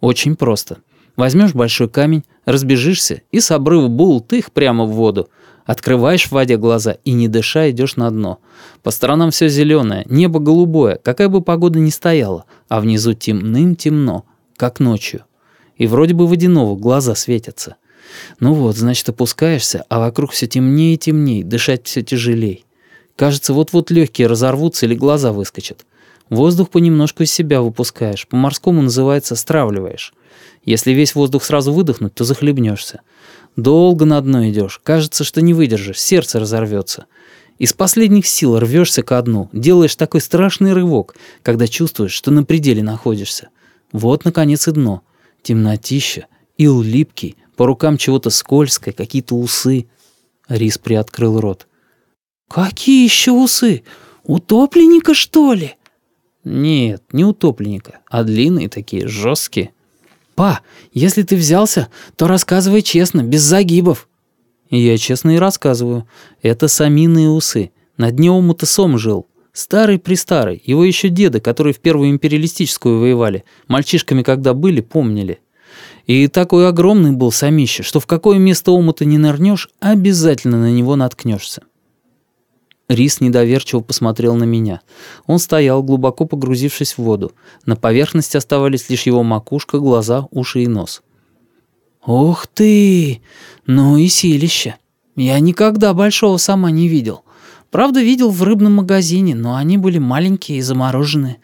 Очень просто. Возьмешь большой камень, разбежишься и с обрыва бултых прямо в воду. Открываешь в воде глаза и, не дыша, идешь на дно. По сторонам все зеленое, небо голубое, какая бы погода ни стояла, а внизу темным-темно, как ночью. И вроде бы водяного глаза светятся. Ну вот, значит, опускаешься, а вокруг все темнее и темнее, дышать все тяжелей. Кажется, вот-вот легкие разорвутся или глаза выскочат. Воздух понемножку из себя выпускаешь, по-морскому называется стравливаешь. Если весь воздух сразу выдохнуть, то захлебнешься. Долго на дно идешь, кажется, что не выдержишь, сердце разорвется. Из последних сил рвешься ко дну, делаешь такой страшный рывок, когда чувствуешь, что на пределе находишься. Вот, наконец, и дно. Темнотища, ил липкий, по рукам чего-то скользкое, какие-то усы. Рис приоткрыл рот. «Какие еще усы? Утопленника, что ли?» «Нет, не утопленника, а длинные такие, жесткие». «Па, если ты взялся, то рассказывай честно, без загибов». «Я честно и рассказываю. Это саминые усы. На дне омута сом жил. Старый-престарый. Его еще деды, которые в Первую империалистическую воевали, мальчишками когда были, помнили. И такой огромный был самище, что в какое место омута не нырнешь, обязательно на него наткнешься. Рис недоверчиво посмотрел на меня. Он стоял, глубоко погрузившись в воду. На поверхности оставались лишь его макушка, глаза, уши и нос. «Ух ты! Ну и силище! Я никогда большого сама не видел. Правда, видел в рыбном магазине, но они были маленькие и замороженные.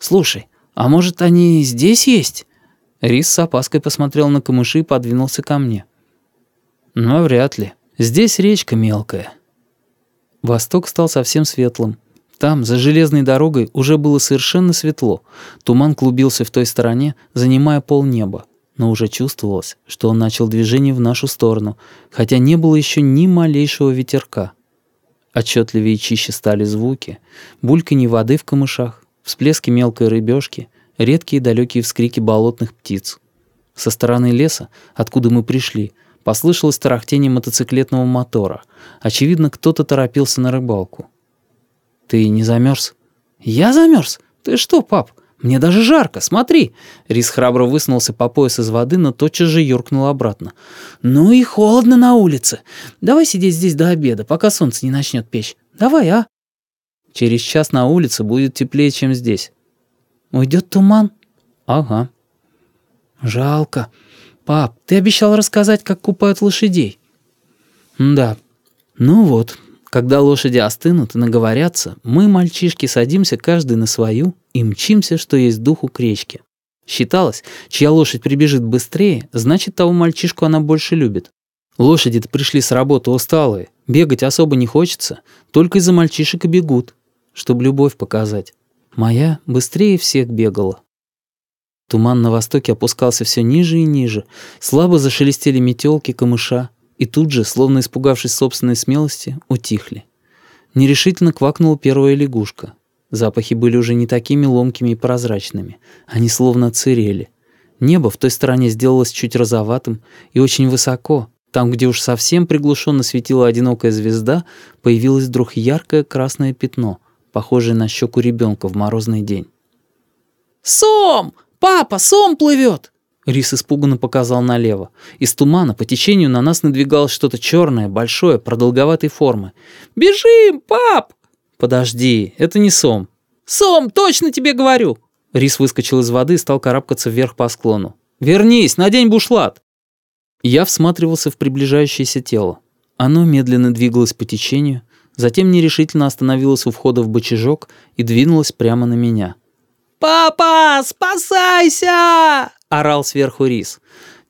Слушай, а может, они здесь есть?» Рис с опаской посмотрел на камыши и подвинулся ко мне. «Ну, вряд ли. Здесь речка мелкая. Восток стал совсем светлым. Там, за железной дорогой, уже было совершенно светло. Туман клубился в той стороне, занимая полнеба. Но уже чувствовалось, что он начал движение в нашу сторону, хотя не было еще ни малейшего ветерка. Отчетливее и чище стали звуки, бульканье воды в камышах, всплески мелкой рыбешки, редкие далекие вскрики болотных птиц. Со стороны леса, откуда мы пришли, Послышалось тарахтение мотоциклетного мотора. Очевидно, кто-то торопился на рыбалку. «Ты не замерз?» «Я замерз? Ты что, пап? Мне даже жарко, смотри!» Рис храбро высунулся по пояс из воды, но тотчас же юркнул обратно. «Ну и холодно на улице. Давай сидеть здесь до обеда, пока солнце не начнет печь. Давай, а?» «Через час на улице будет теплее, чем здесь». «Уйдет туман?» «Ага». «Жалко. «Пап, ты обещал рассказать, как купают лошадей». «Да. Ну вот, когда лошади остынут и наговорятся, мы, мальчишки, садимся каждый на свою и мчимся, что есть духу к речке. Считалось, чья лошадь прибежит быстрее, значит, того мальчишку она больше любит. Лошади-то пришли с работы усталые, бегать особо не хочется, только из-за мальчишек и бегут, чтобы любовь показать. Моя быстрее всех бегала. Туман на востоке опускался все ниже и ниже, слабо зашелестели метелки камыша, и тут же, словно испугавшись собственной смелости, утихли. Нерешительно квакнула первая лягушка. Запахи были уже не такими ломкими и прозрачными, они словно цирели. Небо в той стороне сделалось чуть розоватым и очень высоко, там, где уж совсем приглушенно светила одинокая звезда, появилось вдруг яркое красное пятно, похожее на щеку ребенка в морозный день. «Сом!» «Папа, сом плывет!» Рис испуганно показал налево. Из тумана по течению на нас надвигалось что-то черное, большое, продолговатой формы. «Бежим, пап!» «Подожди, это не сом». «Сом, точно тебе говорю!» Рис выскочил из воды и стал карабкаться вверх по склону. «Вернись, надень бушлат!» Я всматривался в приближающееся тело. Оно медленно двигалось по течению, затем нерешительно остановилось у входа в бочажок и двинулось прямо на меня. «Папа, спасайся!» — орал сверху Рис.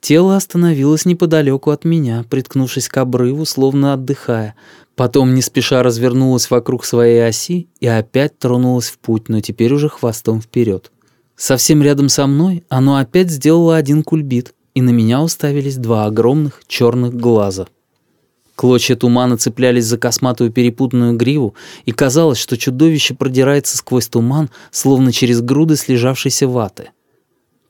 Тело остановилось неподалеку от меня, приткнувшись к обрыву, словно отдыхая. Потом не спеша развернулось вокруг своей оси и опять тронулось в путь, но теперь уже хвостом вперед. Совсем рядом со мной оно опять сделало один кульбит, и на меня уставились два огромных черных глаза. Клочья тумана цеплялись за косматую перепутанную гриву, и казалось, что чудовище продирается сквозь туман, словно через груды слежавшейся ваты.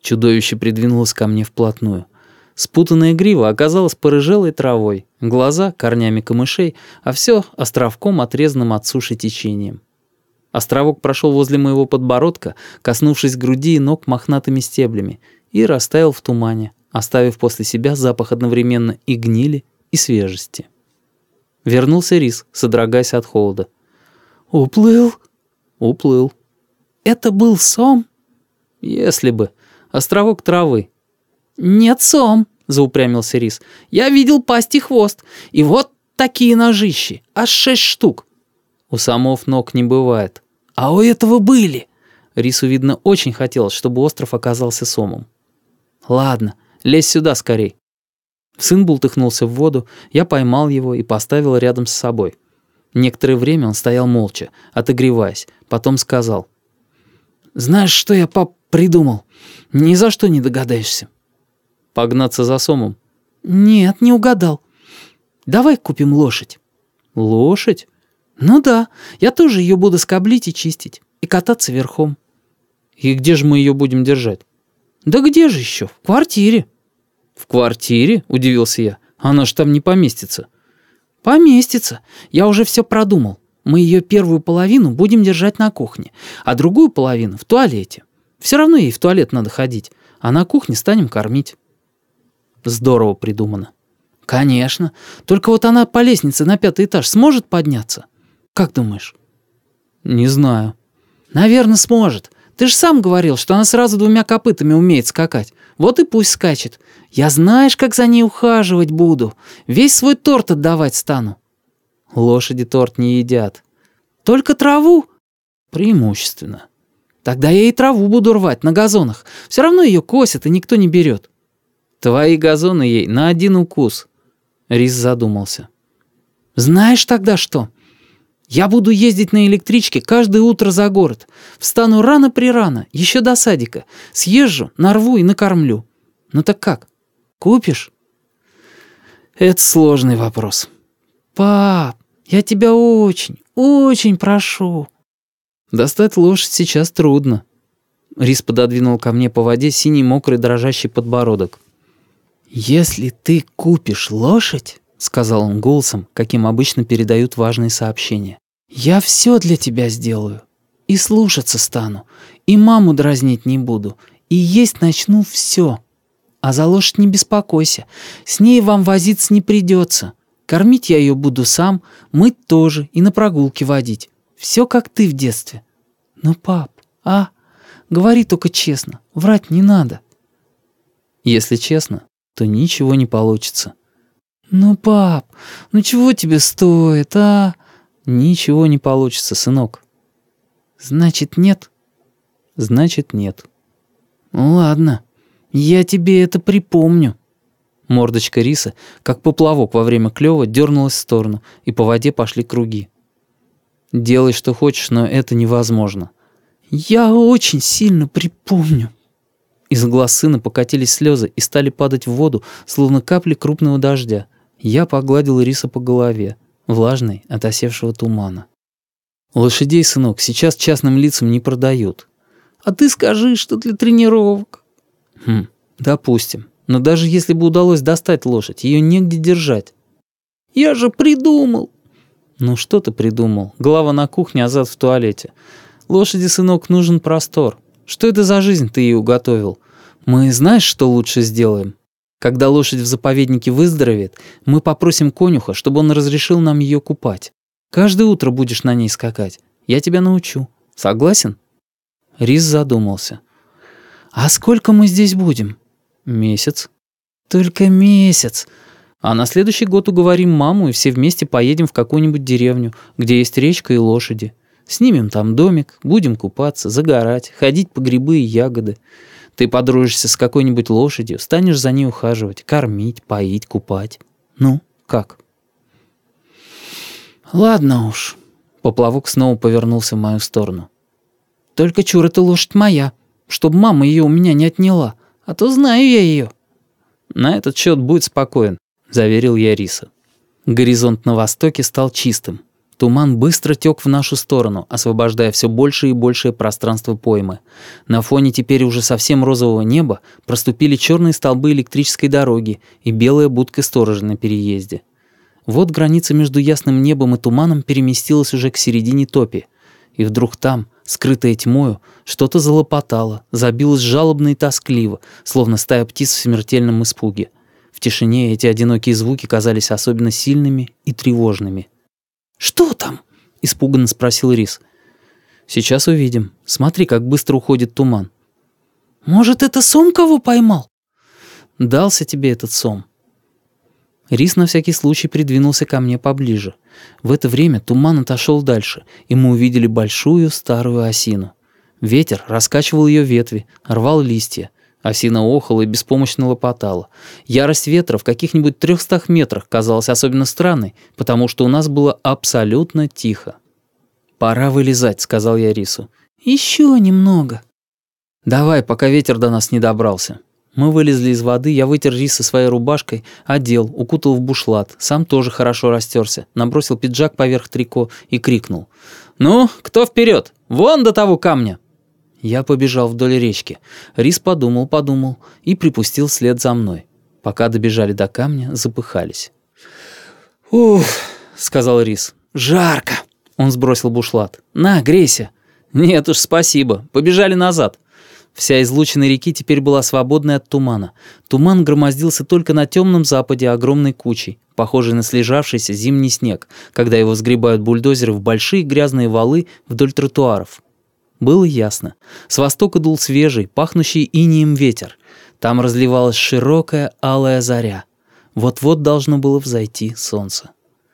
Чудовище придвинулось ко мне вплотную. Спутанная грива оказалась порыжелой травой, глаза — корнями камышей, а все островком, отрезанным от суши течением. Островок прошел возле моего подбородка, коснувшись груди и ног мохнатыми стеблями, и растаял в тумане, оставив после себя запах одновременно и гнили, и свежести. Вернулся Рис, содрогаясь от холода. «Уплыл?» «Уплыл». «Это был сом?» «Если бы. Островок травы». «Нет, сом», — заупрямился Рис. «Я видел пасть и хвост. И вот такие ножищи. Аж шесть штук». «У самов ног не бывает». «А у этого были». Рису, видно, очень хотелось, чтобы остров оказался сомом. «Ладно, лезь сюда скорей». Сын бултыхнулся в воду, я поймал его и поставил рядом с собой. Некоторое время он стоял молча, отогреваясь, потом сказал. «Знаешь, что я, пап, придумал? Ни за что не догадаешься». «Погнаться за сомом?» «Нет, не угадал. Давай купим лошадь». «Лошадь?» «Ну да, я тоже ее буду скоблить и чистить, и кататься верхом». «И где же мы ее будем держать?» «Да где же еще? В квартире». «В квартире?» – удивился я. «Она ж там не поместится». «Поместится. Я уже все продумал. Мы ее первую половину будем держать на кухне, а другую половину в туалете. Все равно ей в туалет надо ходить, а на кухне станем кормить». Здорово придумано. «Конечно. Только вот она по лестнице на пятый этаж сможет подняться? Как думаешь?» «Не знаю». «Наверное, сможет. Ты же сам говорил, что она сразу двумя копытами умеет скакать. Вот и пусть скачет. Я знаешь, как за ней ухаживать буду. Весь свой торт отдавать стану». «Лошади торт не едят». «Только траву?» «Преимущественно». «Тогда я и траву буду рвать на газонах. Все равно ее косят, и никто не берет». «Твои газоны ей на один укус». Рис задумался. «Знаешь тогда что? Я буду ездить на электричке каждое утро за город. Встану рано-прирано, еще до садика. Съезжу, нарву и накормлю. Ну так как? Купишь? Это сложный вопрос. Пап, я тебя очень, очень прошу. Достать лошадь сейчас трудно. Рис пододвинул ко мне по воде синий мокрый дрожащий подбородок. «Если ты купишь лошадь, — сказал он голосом, каким обычно передают важные сообщения. «Я все для тебя сделаю. И слушаться стану, и маму дразнить не буду, и есть начну все. А за лошадь не беспокойся, с ней вам возиться не придется. Кормить я ее буду сам, мыть тоже и на прогулки водить. Все как ты в детстве. Ну, пап, а? Говори только честно, врать не надо». «Если честно, то ничего не получится», «Ну, пап, ну чего тебе стоит, а?» «Ничего не получится, сынок». «Значит, нет?» «Значит, нет». «Ладно, я тебе это припомню». Мордочка риса, как поплавок во время клёва, дернулась в сторону, и по воде пошли круги. «Делай, что хочешь, но это невозможно». «Я очень сильно припомню». Из глаз сына покатились слезы и стали падать в воду, словно капли крупного дождя. Я погладил риса по голове, влажной от осевшего тумана. «Лошадей, сынок, сейчас частным лицам не продают». «А ты скажи, что для тренировок». «Хм, допустим. Но даже если бы удалось достать лошадь, ее негде держать». «Я же придумал». «Ну что ты придумал? Голова на кухне, а зад в туалете. Лошади, сынок, нужен простор. Что это за жизнь ты ей уготовил? Мы знаешь, что лучше сделаем? Когда лошадь в заповеднике выздоровеет, мы попросим конюха, чтобы он разрешил нам ее купать. Каждое утро будешь на ней скакать. Я тебя научу. Согласен?» Рис задумался. «А сколько мы здесь будем?» «Месяц». «Только месяц». «А на следующий год уговорим маму, и все вместе поедем в какую-нибудь деревню, где есть речка и лошади. Снимем там домик, будем купаться, загорать, ходить по грибы и ягоды. Ты подружишься с какой-нибудь лошадью, станешь за ней ухаживать, кормить, поить, купать. Ну, как? Ладно уж. Поплавок снова повернулся в мою сторону. Только чур, эта лошадь моя, чтобы мама ее у меня не отняла, а то знаю я ее. На этот счет будь спокоен, заверил я Риса. Горизонт на востоке стал чистым. Туман быстро тек в нашу сторону, освобождая все больше и большее пространство поймы. На фоне теперь уже совсем розового неба проступили черные столбы электрической дороги и белая будка сторожа на переезде. Вот граница между ясным небом и туманом переместилась уже к середине топи, И вдруг там, скрытое тьмою, что-то залопотало, забилось жалобно и тоскливо, словно стая птиц в смертельном испуге. В тишине эти одинокие звуки казались особенно сильными и тревожными. «Что там?» — испуганно спросил Рис. «Сейчас увидим. Смотри, как быстро уходит туман». «Может, это сом кого поймал?» «Дался тебе этот сом». Рис на всякий случай придвинулся ко мне поближе. В это время туман отошел дальше, и мы увидели большую старую осину. Ветер раскачивал ее ветви, рвал листья. Осина охала и беспомощно лопотала. Ярость ветра в каких-нибудь трехстах метрах казалась особенно странной, потому что у нас было абсолютно тихо. «Пора вылезать», — сказал я Рису. «Еще немного». «Давай, пока ветер до нас не добрался». Мы вылезли из воды, я вытер Риса своей рубашкой, одел, укутал в бушлат, сам тоже хорошо растерся, набросил пиджак поверх трико и крикнул. «Ну, кто вперед? Вон до того камня!» Я побежал вдоль речки. Рис подумал, подумал и припустил след за мной. Пока добежали до камня, запыхались. «Ух», — сказал Рис, — «жарко». Он сбросил бушлат. «На, грейся». «Нет уж, спасибо. Побежали назад». Вся излучина реки теперь была свободной от тумана. Туман громоздился только на темном западе огромной кучей, похожей на слежавшийся зимний снег, когда его сгребают бульдозеры в большие грязные валы вдоль тротуаров. Было ясно. С востока дул свежий, пахнущий инием ветер. Там разливалась широкая алая заря. Вот-вот должно было взойти солнце.